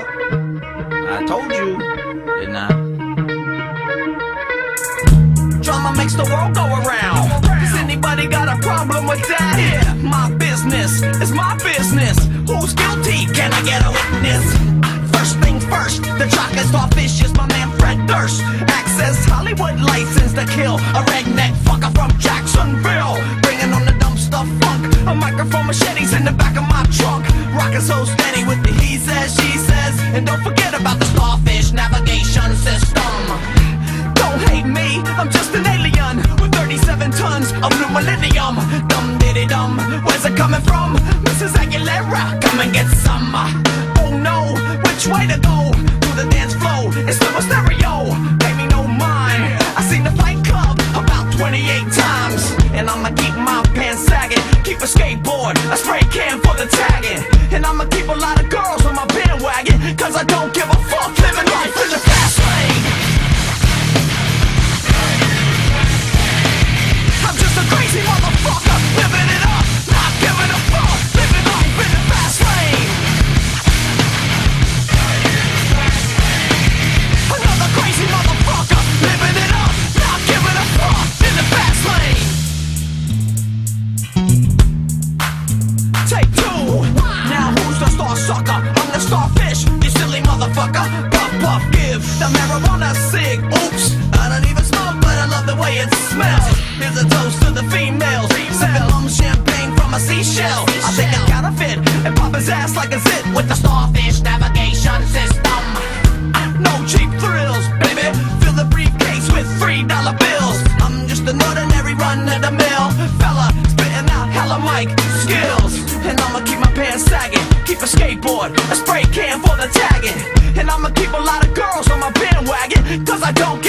I told you, didn't I? Drama makes the world go around. Does anybody got a problem with that? Yeah, my business is my business. Who's guilty? Can I get a witness? First thing first, the chocolate starfish is my man Fred Durst. Access Hollywood license to kill a redneck fucker from Jacksonville. Microphone machetes in the back of my trunk. Rocking so steady with the he says, she says. And don't forget about the starfish navigation system. Don't hate me, I'm just an alien with 37 tons of new millennium. Dum diddy dum, where's it coming from? Mrs. Aguilera, come and get some. Oh no, which way to go? Skateboard, a spray can for the tagging, and I'ma keep a lot of girls on my bandwagon, cause I don't give a fuck living life in the Puff give the marijuana cig. Oops, I don't even smoke, but I love the way it smells. Here's a toast to the females. Sipping lum champagne from a seashell. I take a counterfeit and pop his ass like a zit with the starfish navigation system. No cheap thrills, baby. Fill the briefcase with three dollar bills. I'm just an ordinary run of the mill fella, spitting out hella mic skills. And I'ma keep my pants sagging, keep a skateboard, a spray can for the tagging. And I'ma keep a lot of girls on my bandwagon, cause I don't